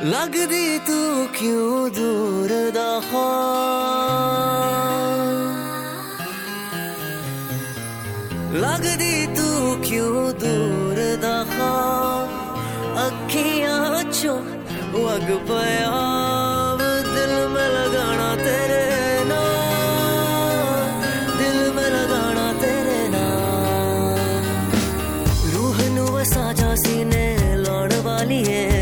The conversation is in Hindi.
लग दी तू क्यों दूर दा लगदी तू क्यों दूर दा अखियाँ चो वग पया दिल में लगाना तेरे ना में लगाना तेरे ना रूह नु सीने लौड़ वाली है।